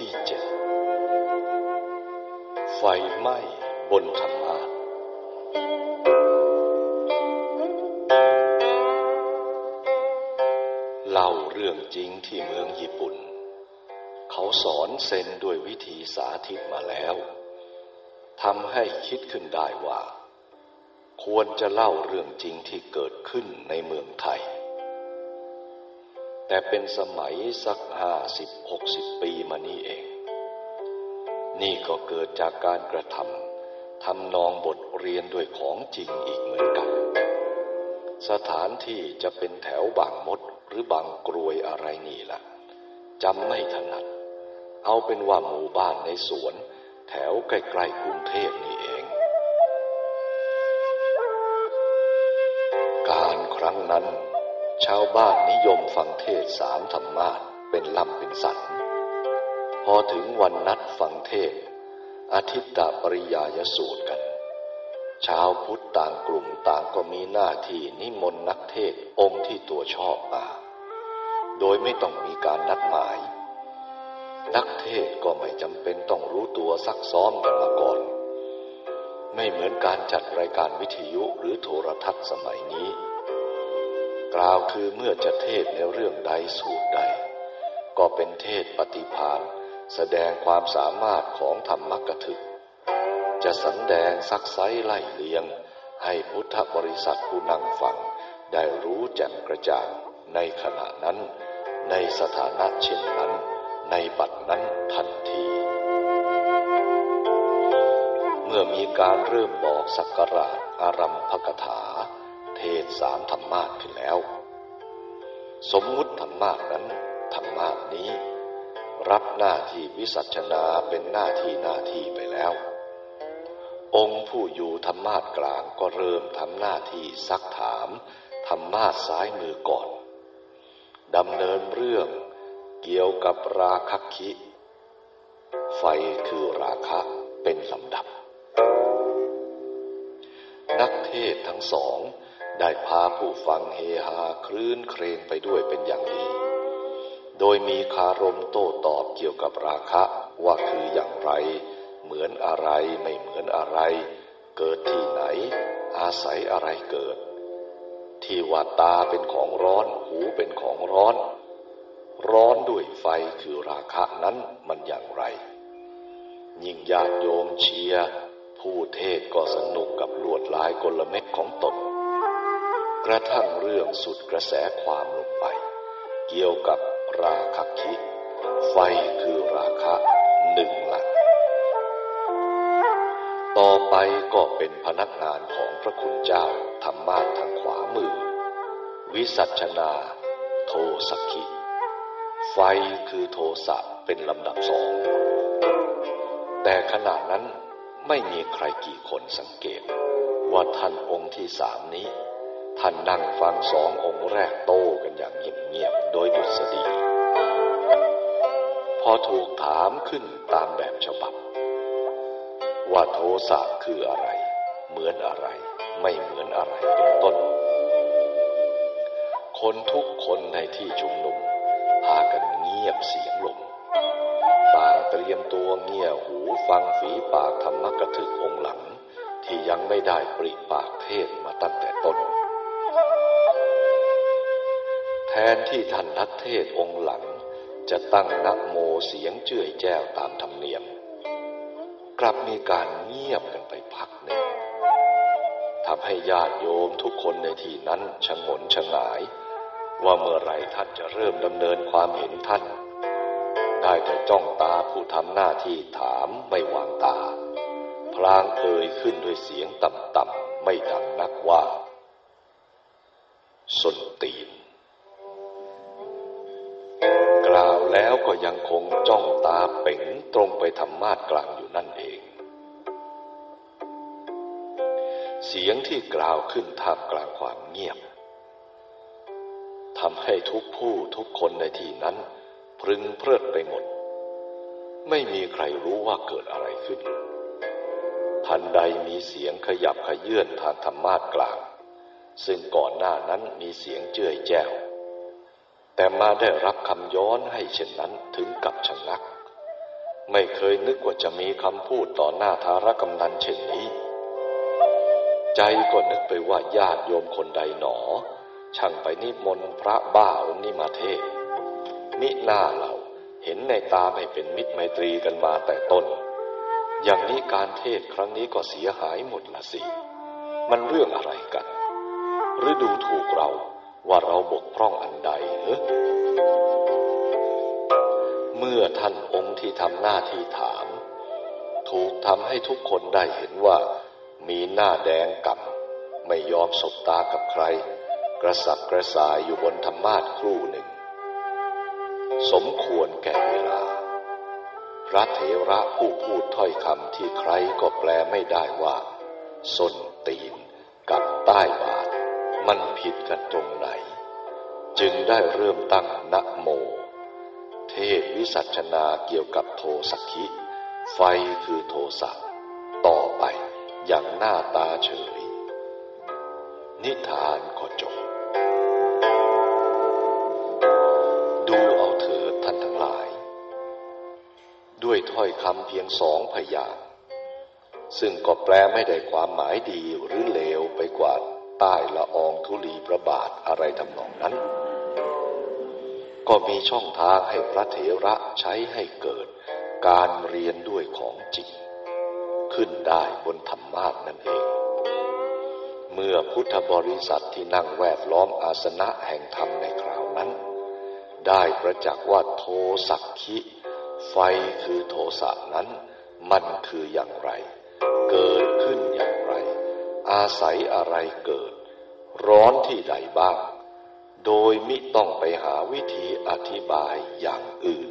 ที่เจ็ดไฟไหม้บนธรรมาเล่าเรื่องจริงที่เมืองญี่ปุ่น เขาสอนเซนด้วยวิธีสาธิตมาแล้วทำให้คิดขึ้นได้ว่า ควรจะเล่าเรื่องจริงที่เกิดขึ้นในเมืองไทย แต่เป็นสมัยสักห้าสิบหกสิบปีมานี้เอง นี่ก็เกิดจากการกระทำทำนองบทเรียนด้วยของจริงอีกเหมือนกัน สถานที่จะเป็นแถวบางมดหรือบางกรวยอะไรนี่ละ่ะจำไม่ถนัด เอาเป็นว่าหมู่บ้านในสวน แถวใกล้ๆกรุงเทพนี่เอง การครั้งนั้น ชาวบ้านนิยมฟังเทศสามธรรมาเป็นลำเป็นสัน พอถึงวันนัดฟังเทศอาทิตตปริยายสูตรกัน ชาวพุทธต่างกลุ่มต่างก็มีหน้าที่นิมนต์นักเทศองค์ที่ตัวชอบมา โดยไม่ต้องมีการนัดหมาย นักเทศก็ไม่จำเป็นต้องรู้ตัวซักซ้อมกันมาก่อน ไม่เหมือนการจัดรายการวิทยุหรือโทรทัศน์สมัยนี้ กล่าวคือเมื่อจะเทศในเรื่องใดสูตรใด ก็เป็นเทศปฏิพานแสดงความสามารถของธรรมกถึก จะสันแดงซักไซไล่เลียง ให้พุทธบริษัทผู้นั่งฟัง ได้รู้แจ่มกระจ่างในขณะนั้น ในสถานะเช่นนั้น ในบัดนั้นทันที เมื่อมีการเริ่มบอกสักการะอารัมภกถา เทศสามธรรมาขึ้นแล้ว สมมุติธรรมานั้นธรรมานี้ รับหน้าที่วิสัชนาเป็นหน้าที่หน้าที่ไปแล้ว องค์ผู้อยู่ธรรมาสกลางก็เริ่มทำหน้าที่ซักถามธรรมาสซ้ายมือก่อนดำเนินเรื่องเกี่ยวกับราคคิ ไฟคือราคะเป็นลำดับ นักเทศทั้งสอง ได้พาผู้ฟังเฮฮาคลื่นเครงไปด้วยเป็นอย่างดี โดยมีคารมโต้ตอบเกี่ยวกับราคะว่าคืออย่างไร เหมือนอะไรไม่เหมือนอะไร เกิดที่ไหน อาศัยอะไรเกิด ที่ว่าตาเป็นของร้อน หูเป็นของร้อน ร้อนด้วยไฟคือราคะนั้นมันอย่างไร ยิ่งญาติโยมเชียร์ผู้เทศก็สนุกกับลวดลายกลเม็ดของตน กระทั่งเรื่องสุดกระแสความลงไป เกี่ยวกับราคคิ ไฟคือราคะหนึ่งหลัก ต่อไปก็เป็นพนักงานของพระคุณเจ้าธรรมาทางขวามือ วิสัชนา โทสกิไฟคือโทสะเป็นลำดับสอง แต่ขณะนั้นไม่มีใครกี่คนสังเกต ว่าท่านองค์ที่สามนี้ ท่านนั่งฟังสององค์แรกโต้กันอย่างเงียบๆโดยดุษฎีพอถูกถามขึ้นตามแบบฉบับ ว่าโทสะคืออะไร เหมือนอะไร ไม่เหมือนอะไรเป็นต้น คนทุกคนในที่ชุมนุมพากันเงียบเสียงลงต่างเตรียมตัวเงี่ยหูฟังฝีปากธรรมกถึกองหลัง ที่ยังไม่ได้ปริปากเทศมาตั้งแต่ต้น แทนที่ท่านนักเทศองหลัง จะตั้งนักโมเสียงเจื่อยแจ้วตามธรรมเนียม กลับมีการเงียบกันไปพักหนึ่งทำให้ญาติโยมทุกคนในที่นั้นชงนชงาย ว่าเมื่อไรท่านจะเริ่มดำเนินความเห็นท่าน ได้แต่จ้องตาผู้ทำหน้าที่ถามไม่วางตา พลางเอ่ยขึ้นด้วยเสียงต่ำๆไม่ดังนักว่า ส้นตีน กล่าวแล้วก็ยังคงจ้องตาเป่งตรงไปทำมาดกลางอยู่นั่นเอง เสียงที่กล่าวขึ้นท่ามกลางความเงียบทำให้ทุกผู้ทุกคนในที่นั้น พรึงเพลิดไปหมด ไม่มีใครรู้ว่าเกิดอะไรขึ้น ทันใดมีเสียงขยับขยื่นทางธรรมาทกลาง ซึ่งก่อนหน้านั้นมีเสียงเจื่อยแจ้ว แต่มาได้รับคำย้อนให้เช่นนั้นถึงกับชะงัก ไม่เคยนึกว่าจะมีคำพูดต่อหน้าธารกำนันเช่นนี้ ใจก็นึกไปว่าญาติโยมคนใดหนอ ช่างไปนิมนต์พระบ้าองค์นี้มาเทศมิหน้าเราเห็นในตาไม่เป็นมิตรไมตรีกันมาแต่ต้น อย่างนี้การเทศครั้งนี้ก็เสียหายหมดละสิ มันเรื่องอะไรกัน หรือดูถูกเราว่าเราบกพร่องอันใดเหรอเมื่อท่านองค์ที่ทำหน้าที่ถาม ถูกทำให้ทุกคนได้เห็นว่า มีหน้าแดงกำไม่ยอมสบตากับใคร กระสับกระส่ายอยู่บนธรรมาทครู่หนึ่ง สมควรแก่เวลา พระเถระผู้พูดถ้อยคำที่ใครก็แปลไม่ได้ว่าส้นตีนกับใต้บาท มันผิดกันตรงไหน จึงได้เริ่มตั้งนะโม เทศวิสัชนาเกี่ยวกับโทสักขิไฟคือโทสะต่อไปอย่างหน้าตาเฉย นิทานก็จบ ดูเอาเถิดท่านทั้งหลาย ด้วยถ้อยคำเพียงสองพยางซึ่งก็แปลไม่ได้ความหมายดีหรือเลวไปกว่า ใต้ละอองธุลีพระบาทอะไรทำนองนั้น ก็มีช่องทางให้พระเถระใช้ให้เกิดการเรียนด้วยของจริง ขึ้นได้บนธรรมาทนั่นเอง เมื่อพุทธบริษัทที่นั่งแวดล้อมอาสนะแห่งธรรมในคราวนั้น ได้ประจักษ์ว่าโทสักขิไฟคือโทสะนั้น มันคืออย่างไร เกิดขึ้นอย่างไร อาศัยอะไรเกิด ร้อนที่ใดบ้าง โดยมิต้องไปหาวิธีอธิบายอย่างอื่น